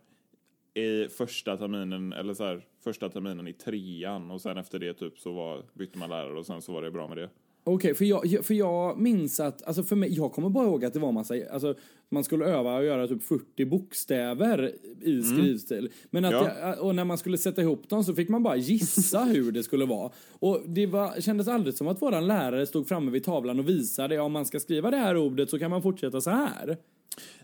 S2: i första terminen, eller så här, första terminen i trean och sen efter det typ så var, bytte man lärare och sen så var det bra med det.
S1: Okej, för, jag, för jag minns att, alltså för mig, jag kommer bara ihåg att det var massa, alltså man skulle öva och göra typ 40 bokstäver i skrivstil. Men att
S2: Ja.
S1: jag, och när man skulle sätta ihop dem så fick man bara gissa hur det skulle vara. Och det var, kändes aldrig som att våran lärare stod framme vid tavlan och visade, ja om man ska skriva det här ordet så kan man fortsätta så här.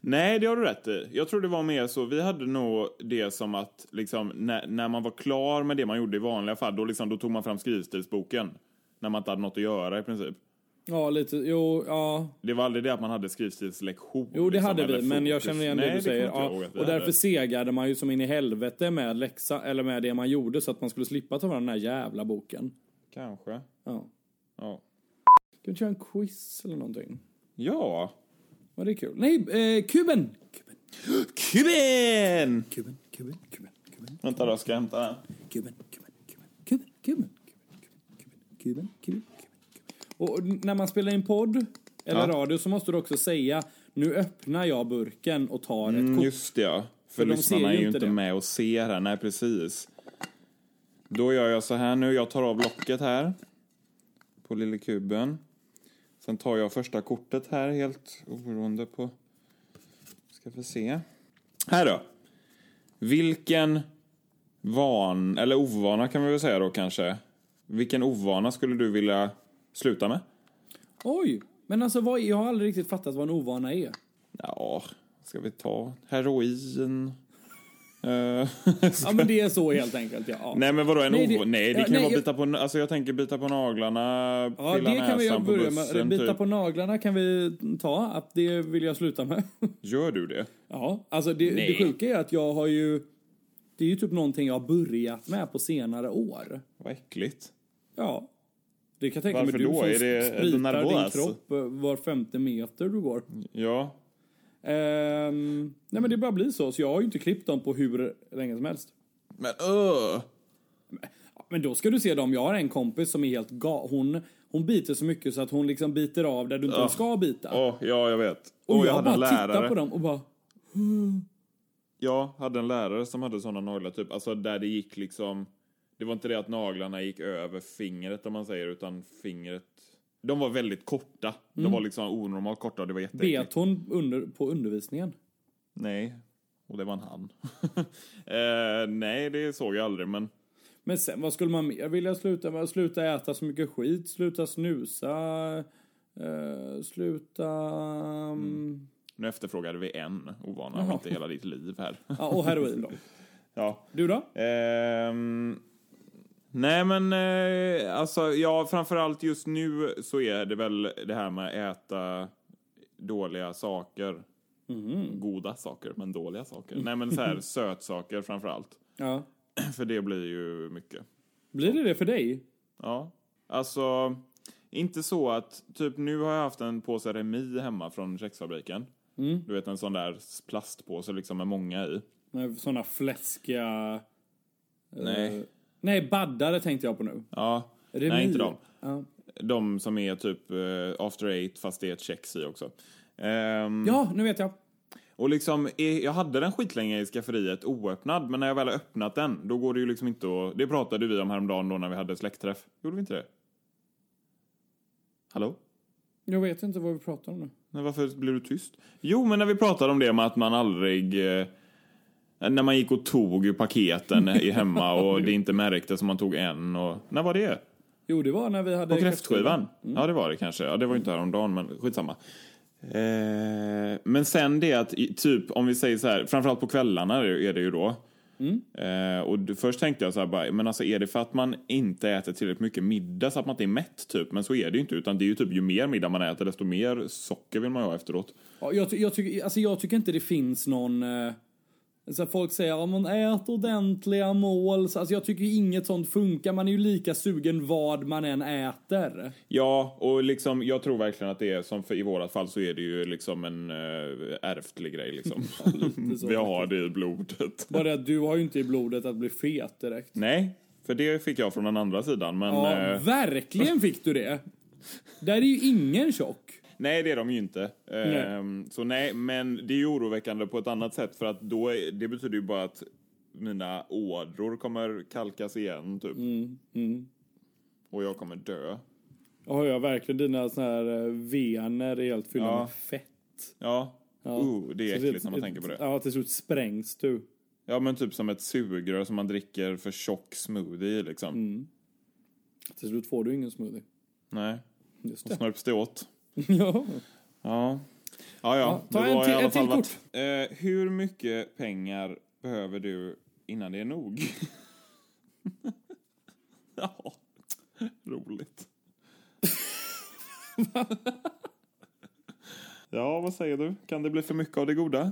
S2: Nej, det har du rätt i. Jag tror det var mer så, vi hade nog det som att liksom, när, när man var klar med det man gjorde i vanliga fall, då, liksom, då tog man fram skrivstilsboken. När man inte hade något att göra i princip.
S1: Ja, lite, jo, ja.
S2: Det var aldrig det att man hade skrivstilslektion.
S1: Jo, det
S2: liksom,
S1: hade vi, men jag känner igen
S2: Nej,
S1: det du säger. Ja, och därför
S2: hade.
S1: segade man ju som in i helvete med läxa, eller med det man gjorde så att man skulle slippa ta fram den här jävla boken.
S2: Kanske.
S1: Ja.
S2: Ja.
S1: Ska vi köra en quiz eller någonting?
S2: Ja.
S1: Ja, det kul. Nej, eh, kuben! Kuben,
S2: Kuben!
S1: kuben, kuben, kuben, kuben,
S2: Vänta då, ska jag hämta den?
S1: kuben, kuben, kuben, kuben, kuben, kuben, kuben, kuben, kuben. Och när man spelar in podd eller
S2: Ja.
S1: radio så måste du också säga nu öppnar jag burken och tar ett
S2: Mm,
S1: kort.
S2: just det, ja. För,
S1: För
S2: lyssnarna är
S1: ju inte det.
S2: med och ser här. Nej, precis. Då gör jag så här nu. Jag tar av locket här. På lilla kuben. Sen tar jag första kortet här helt oberoende på... Ska vi se. Här då. Vilken van, eller ovana kan vi väl säga då kanske. Vilken ovana skulle du vilja sluta med?
S1: Oj, men alltså vad, jag har aldrig riktigt fattat vad en ovana är.
S2: Ja, ska vi ta heroin? Eh,
S1: Ja men det är så helt enkelt ja.
S2: nej men vadå en
S1: Nej, det-
S2: nej, det
S1: ja,
S2: kan
S1: nej,
S2: vara
S1: jag-
S2: bita på, alltså jag tänker bita på naglarna,
S1: Ja,
S2: pilla
S1: det kan vi
S2: på
S1: börja med.
S2: bussen,
S1: Bita
S2: typ.
S1: på naglarna kan vi ta, att det vill jag sluta med.
S2: Gör du det?
S1: Ja, alltså det,
S2: Nej.
S1: det sjuka är att jag har ju... Det är ju typ någonting jag har börjat med på senare år.
S2: Vad äckligt.
S1: Ja. Det kan jag tänka mig, du
S2: då?
S1: som
S2: Är det-
S1: spritar din kropp eh, var femte meter du går.
S2: Ja,
S1: Ehm, nej men det bara blir så, så jag har ju inte klippt dem på hur länge som helst.
S2: men öh!
S1: Men då ska du se dem, jag har en kompis som är helt ga hon, hon biter så mycket så att hon liksom biter av där du inte
S2: Ugh.
S1: ska bita.
S2: Åh, ja, jag vet.
S1: och
S2: Och
S1: jag,
S2: en
S1: bara tittar på dem och bara...
S2: Jag hade en lärare som hade såna naglar, typ, alltså där det gick liksom... Det var inte det att naglarna gick över fingret om man säger, utan fingret... De var väldigt korta. De var liksom onormalt korta och det var jätteäckligt.
S1: Bet hon under, på undervisningen?
S2: Nej, och det var en han. eh, nej, det såg jag aldrig, men...
S1: Men sen, vad skulle man mer vilja sluta med? Sluta äta så mycket skit, sluta snusa, eh, sluta... mm,
S2: Nu efterfrågade vi en ovana, inte hela ditt liv här.
S1: Ja, och heroin då.
S2: ja.
S1: Du då?
S2: Ehm, nej men eh, alltså ja, framförallt just nu så är det väl det här med att äta dåliga saker. Goda saker, men dåliga saker. Nej men så här sötsaker framförallt.
S1: Ja.
S2: För det blir ju mycket.
S1: Blir det det för dig?
S2: Ja, alltså inte så att, typ nu har jag haft en påse Remi hemma från kexfabriken. Du vet en sån där plastpåse liksom med många i.
S1: Såna fläskiga... eh,
S2: Nej.
S1: Nej, baddare tänkte jag på nu.
S2: Ja,
S1: Remi.
S2: nej inte dem.
S1: Ja.
S2: De som är typ eh, after eight fast det är ett kex i också. Ehm,
S1: ja, nu vet jag.
S2: Och liksom, jag hade den skitlänge i skafferiet oöppnad, men när jag väl har öppnat den, då går det ju liksom inte att... Det pratade vi om häromdagen då när vi hade släktträff. Gjorde vi inte det? Hallå?
S1: Jag vet inte vad vi pratar om nu.
S2: Men varför blev du tyst? Jo, men när vi pratade om det med att man aldrig... Eh, när man gick och tog ur paketen i hemma och det inte märktes som man tog en och... När var det?
S1: Jo, det var när vi hade
S2: På kräftskivan? Ja, det var det kanske. Ja, det var ju inte häromdagen, men skitsamma. Eh, men sen det att, typ, om vi säger så här, framförallt på kvällarna är det- ju då. Eh, och först tänkte jag så här bara, men alltså är det för att man inte äter tillräckligt mycket middag så att man inte är mätt typ? Men så är det ju inte, utan det är ju typ ju mer middag man äter desto mer socker vill man ha efteråt.
S1: Ja, jag, jag, tycker, alltså jag tycker inte det finns någon... Eh, så folk säger om man äter ordentliga mål. Så, alltså jag tycker ju inget sånt funkar. Man är ju lika sugen vad man än äter.
S2: Ja, och liksom, jag tror verkligen att det är som för, i vårat fall så är det ju liksom en uh, ärftlig grej liksom. Vi har det i blodet.
S1: Bara att du har ju inte i blodet att bli fet direkt.
S2: Nej, för det fick jag från den andra sidan, men...
S1: Ja,
S2: eh,
S1: verkligen fick du det. Där är ju ingen tjock.
S2: Nej, det är de ju inte. Ehm, så nej, men det är ju oroväckande på ett annat sätt för att då, är, det betyder ju bara att mina ådror kommer kalkas igen typ. Och jag kommer dö.
S1: Ja, ja, verkligen. Dina såna här eh, vener är helt fyllda
S2: Ja.
S1: med fett.
S2: Ja,
S1: Ja.
S2: Uh, det är äckligt när man tänker på det.
S1: Ja, till slut sprängs du.
S2: Ja, men typ som ett sugrör som man dricker för tjock smoothie liksom.
S1: Mm. Till slut får du ingen smoothie.
S2: Nej,
S1: Just
S2: och
S1: det.
S2: snörps det åt.
S1: ja.
S2: Ja. Ja, ja.
S1: ta en
S2: var
S1: till- ett till kort.
S2: Eh, hur mycket pengar behöver du innan det är nog? ja, roligt. ja, vad säger du? Kan det bli för mycket av det goda?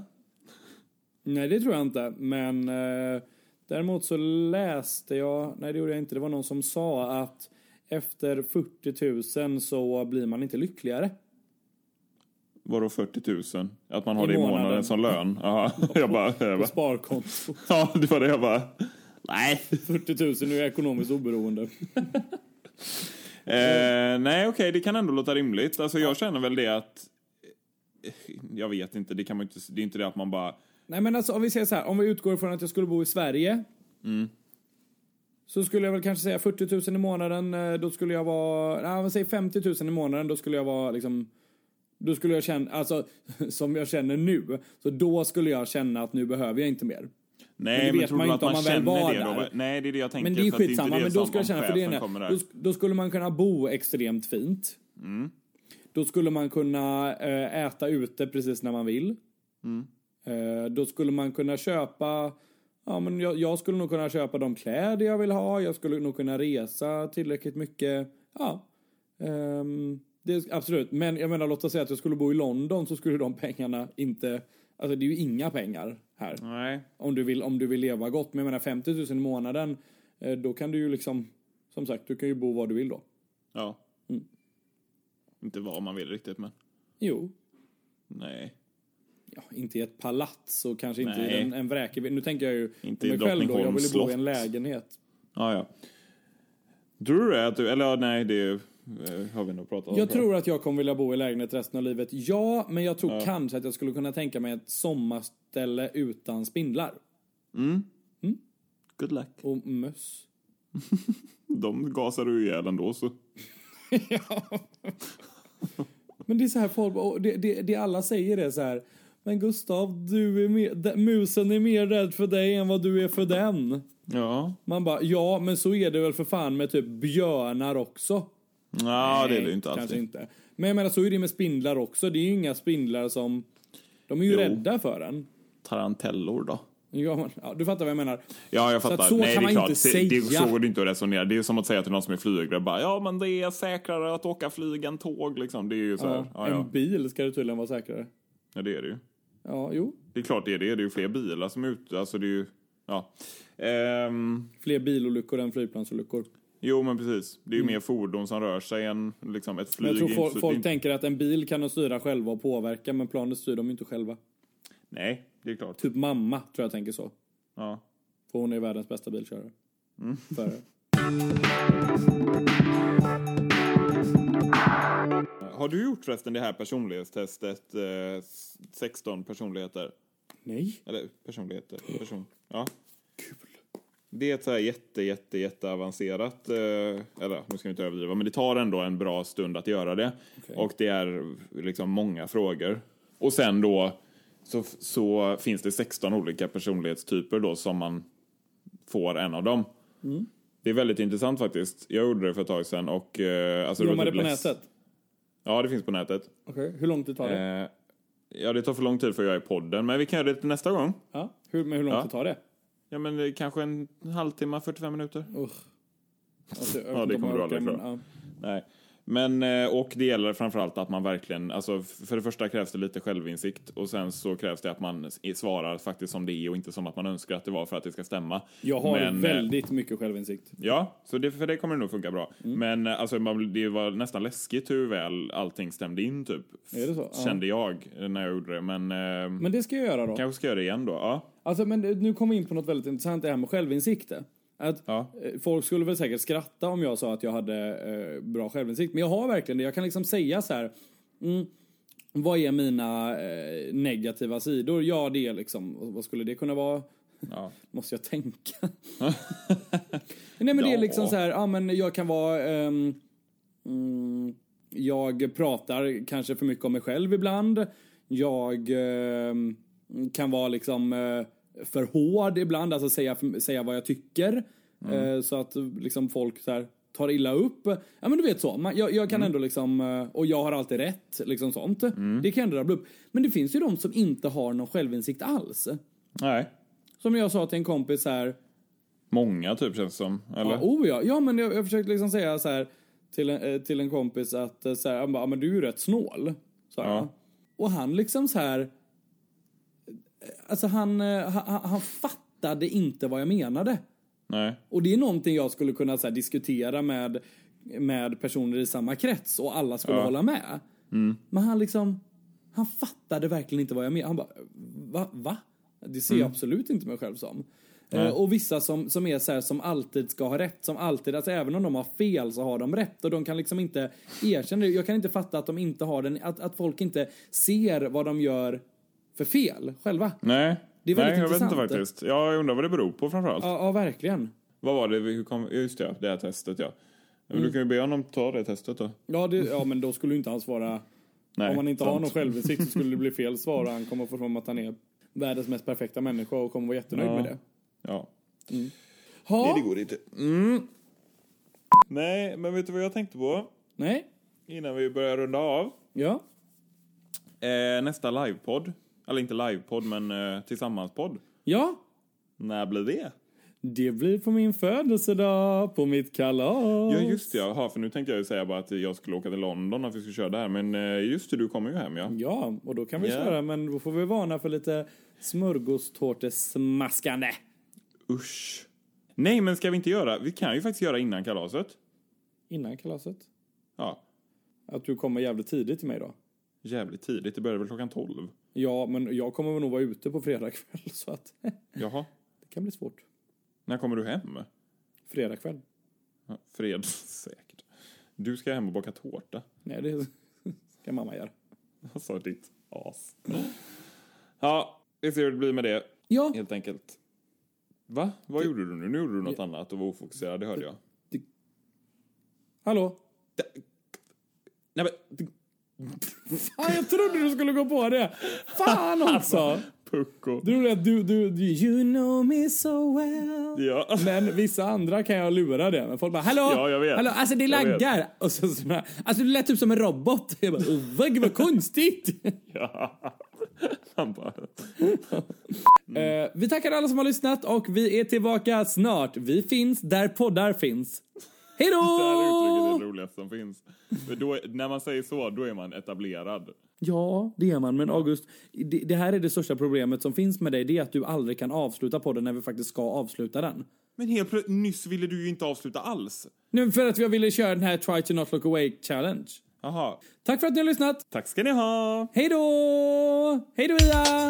S1: Nej, det tror jag inte. Men eh, däremot så läste jag, nej det gjorde jag inte, det var någon som sa att efter 40 000 så blir man inte lyckligare.
S2: Vadå 40 000? Att man har
S1: I
S2: det i månaden,
S1: månaden.
S2: som lön? Jaha, jag bara... Jag bara
S1: sparkonto.
S2: ja, det var det jag bara... Nej.
S1: 40 000 nu är jag ekonomiskt oberoende.
S2: Eh, nej, okej, det kan ändå låta rimligt. Alltså, jag känner väl det att... Jag vet inte, det kan man inte... Det är inte det att man bara...
S1: Nej men alltså om vi säger så här, om vi utgår från att jag skulle bo i Sverige. Så skulle jag väl kanske säga 40 000 i månaden. eh, Då skulle jag vara, nej men säg 50 000 i månaden. Då skulle jag vara liksom, då skulle jag känna, alltså som jag känner nu. Så då skulle jag känna att nu behöver jag inte mer.
S2: Nej,
S1: det
S2: men
S1: vet
S2: tror
S1: man ju inte om
S2: man
S1: väl
S2: känner
S1: var
S2: det då? Nej, det är det jag tänker.
S1: Men det är skitsamma,
S2: det
S1: men då skulle jag känna, för det är det, då, då skulle man kunna bo extremt fint.
S2: Mm.
S1: Då skulle man kunna eh, äta ute precis när man vill.
S2: Mm.
S1: Eh, då skulle man kunna köpa, ja men jag, jag skulle nog kunna köpa de kläder jag vill ha. Jag skulle nog kunna resa tillräckligt mycket. Ja. Ehm, det absolut, men jag menar låt oss säga att jag skulle bo i London så skulle de pengarna inte, alltså det är ju inga pengar här.
S2: Nej.
S1: Om du vill, om du vill leva gott. Men jag menar 50 000 i månaden, eh, då kan du ju liksom, som sagt, du kan ju bo var du vill då.
S2: Ja.
S1: Mm.
S2: Inte vad man vill riktigt, men
S1: Jo,
S2: nej.
S1: Ja, inte i ett palats och kanske inte
S2: Nej.
S1: i en, en vräkig... Nu tänker jag ju
S2: Inte
S1: mig själv då. Jag vill ju bo i en lägenhet.
S2: Ja, ja. Tror du det? Att du, eller ja, nej, det är, eh, har vi nog pratat om.
S1: Jag
S2: tror
S1: tror att jag kommer vilja bo i lägenhet resten av livet. Ja, men jag tror kanske att jag skulle kunna tänka mig ett sommarställe utan spindlar.
S2: Mm. Good luck.
S1: Och möss.
S2: De gasar du ihjäl ändå, så.
S1: Men det är så här folk, det, det, det alla säger är så här. Men Gustav, du är mer, musen är mer rädd för dig än vad du är för den.
S2: Ja.
S1: Man bara, ja men så är det väl för fan med typ björnar också.
S2: Ja, det är det
S1: Nej,
S2: inte
S1: Kanske
S2: alltid.
S1: inte. Men jag menar så är det med spindlar också. Det är ju inga spindlar som... De är ju
S2: Jo.
S1: rädda för en.
S2: Tarantellor då?
S1: Ja, men, ja, du fattar vad jag menar.
S2: Ja, jag
S1: Så att
S2: fattar.
S1: så
S2: Nej,
S1: kan
S2: det är
S1: man
S2: klart.
S1: inte
S2: Det, det, så går det inte att resonera. Det är som att säga till någon som är flygare bara, ja men det är säkrare att åka flyg än tåg liksom. Det är ju så här.
S1: Ja,
S2: Ja,
S1: en bil ska det tydligen vara säkrare.
S2: ja, det är det ju.
S1: Ja, jo.
S2: Det är klart det är det. Det är ju fler bilar som är ute. Alltså det är ju, ja. Ehm,
S1: Fler bilolyckor än flygplansolyckor.
S2: jo, men precis. Det är ju mer fordon som rör sig än liksom ett flyg.
S1: Men jag tror folk, folk tänker att en bil kan de styra själva och påverka, men planet styr de inte själva.
S2: Nej, det är klart.
S1: Typ mamma tror jag tänker så.
S2: Ja.
S1: För hon är världens bästa bilkörare.
S2: Mm.
S1: Förare.
S2: Har du gjort förresten det här personlighetstestet? Eh, 16 personligheter.
S1: Nej.
S2: Eller personligheter. Person. Ja. Kul. Det är ett så här jätte, jätte, jätte avancerat, eh, eller nu ska vi inte överdriva, men det tar ändå en bra stund att göra det.
S1: Okej.
S2: Och det är liksom många frågor. Och sen då så, så finns det 16 olika personlighetstyper då som man får en av dem.
S1: Mm.
S2: Det är väldigt intressant faktiskt. Jag gjorde det för ett tag sedan och... Eh, alltså
S1: Gör man det
S2: typ
S1: på
S2: less-
S1: nätet?
S2: Ja, det finns på nätet.
S1: Okej. Hur lång tid tar det?
S2: Eh, ja, det tar för lång tid för att göra i podden, men vi kan göra det till nästa gång.
S1: Ja. Hur, men hur lång
S2: Ja.
S1: tid tar det?
S2: Ja, men det är kanske en halvtimme, 45 minuter.
S1: Usch. Alltså, jag
S2: Ja, det
S1: inte om
S2: kommer
S1: jag
S2: du
S1: orkar,
S2: aldrig
S1: men,
S2: klara.
S1: ja.
S2: Nej. Men, eh, och det gäller framförallt att man verkligen, alltså för det första krävs det lite självinsikt och sen så krävs det att man svarar faktiskt som det är och inte som att man önskar att det var för att det ska stämma.
S1: Jag har
S2: Men, eh,
S1: väldigt mycket självinsikt.
S2: Ja, så det, för det kommer det nog funka bra.
S1: Mm.
S2: Men eh, alltså, det var nästan läskigt hur väl allting stämde in typ.
S1: Är det så? Ja.
S2: Kände jag eh, när jag gjorde det. Men,
S1: Men det ska jag göra då.
S2: kanske ska jag göra det igen då. Ja.
S1: Alltså, men nu kommer vi in på något väldigt intressant, det här med självinsikt. Att
S2: Ja.
S1: eh, Folk skulle väl säkert skratta om jag sa att jag hade eh, bra självinsikt. Men jag har verkligen det. Jag kan liksom säga så här. Mm, vad är mina eh, negativa sidor? Ja, det är liksom, vad- skulle det kunna vara?
S2: Ja.
S1: Måste jag tänka? Nej men det är
S2: Ja.
S1: liksom så här, ja men jag kan vara, ehm, mm, jag pratar kanske för mycket om mig själv ibland. Jag ehm, kan vara liksom eh, för hård ibland, alltså säga, säga vad jag tycker. Eh, så att liksom folk så här tar illa upp. Ja men du vet så, man, jag, jag kan ändå liksom, eh, och jag har alltid rätt, liksom sånt. Det kan jag ändå rabbla upp. Men det finns ju de som inte har någon självinsikt alls.
S2: Nej.
S1: Som jag sa till en kompis här,
S2: Många typ känns det som. Eller?
S1: Ja, oh ja. ja men jag, jag försökte liksom säga så här till en, eh, till en kompis att så här, han bara, "Ja, men du är ju rätt snål. Sa
S2: Ja.
S1: jag. Och han liksom så här, alltså han, eh, han, han fattade inte vad jag menade.
S2: Nej.
S1: Och det är någonting jag skulle kunna här, diskutera med, med personer i samma krets och alla skulle
S2: Ja.
S1: hålla med. Men han liksom, han fattade verkligen inte vad jag menade. Han bara, va? va? Det ser jag absolut inte mig själv som. Eh, och vissa som, som är så här, som alltid ska ha rätt, som alltid, alltså även om de har fel så har de rätt och de kan liksom inte erkänna det. Jag kan inte fatta att de inte har den, att, att folk inte ser vad de gör för fel själva.
S2: Nej.
S1: Det är väldigt
S2: Nej, jag vet inte
S1: intressant.
S2: faktiskt. Ja, jag undrar vad det beror på framförallt.
S1: Ja, ja verkligen.
S2: Vad var det? vi- Hur kom, just det, det här testet ja. Men du kan ju be honom ta det testet då.
S1: Ja, det, ja, men då skulle ju inte han svara...
S2: Nej,
S1: Om man inte har
S2: sant.
S1: någon självinsikt så skulle det bli fel svar och han kommer få fram att han är världens mest perfekta människa och kommer vara jättenöjd
S2: Ja.
S1: med det.
S2: Ja.
S1: Ha?
S2: går inte. Mm. Nej, men vet du vad jag tänkte på?
S1: Nej?
S2: Innan vi börjar runda av.
S1: Ja?
S2: Eh, nästa livepodd. Eller inte livepodd, men eh, tillsammanspodd.
S1: Ja?
S2: När blir det?
S1: Det blir på min födelsedag, på mitt kalas.
S2: Ja, just det. Jaha, för nu tänkte jag ju säga bara att jag skulle åka till London att vi skulle köra där. Men eh, just det, du kommer ju hem ja.
S1: Ja, och då kan vi
S2: Ja.
S1: köra, men då får vi varna för lite smörgåstårtesmaskande.
S2: Usch. Nej, men ska vi inte göra? Vi kan ju faktiskt göra innan kalaset.
S1: Innan kalaset.
S2: Ja,
S1: Att du kommer jävligt tidigt till mig då.
S2: jävligt tidigt. Det börjar väl klockan 12.
S1: Ja, men jag kommer nog vara ute på fredag kväll, så att
S2: Jaha.
S1: det kan bli svårt.
S2: När kommer du hem?
S1: Fredag kväll.
S2: Ja, Fred, säkert. Du ska hem och baka tårta.
S1: Nej, det ska mamma göra.
S2: Alltså ditt as. Ja, vi ser hur det blir med det,
S1: Ja,
S2: helt enkelt. Va? Vad gjorde du nu? Nu gjorde du något annat och var ofokuserad, det hörde jag.
S1: hallå?
S2: Nej men,
S1: Fan, jag trodde du skulle gå på det. Fan också!
S2: pucko.
S1: Du du, du, du, you know me so well.
S2: Ja.
S1: Men vissa andra kan jag lura det. Men folk bara, hallå?
S2: Ja, jag vet.
S1: Hallå, alltså det
S2: Jag vet.
S1: laggar. Och så, så alltså du lät typ som en robot. Jag bara, oh, vad, konstigt.
S2: ja. Han bara,
S1: Eh, vi tackar alla som har lyssnat och vi är tillbaka snart. Vi finns där poddar finns. Hej
S2: det här uttrycket är det roligaste som finns. För då, är- när man säger så, då är man etablerad.
S1: Ja, det är man. Men August, det, det här är det största problemet som finns med dig. Det är att du aldrig kan avsluta podden när vi faktiskt ska avsluta den.
S2: Men helt plötsligt, nyss ville du ju inte avsluta alls.
S1: Nu för att jag ville köra den här Try to not look away challenge.
S2: Jaha.
S1: Tack för att ni har lyssnat.
S2: Tack ska ni ha!
S1: Hej då! Hej då Ia!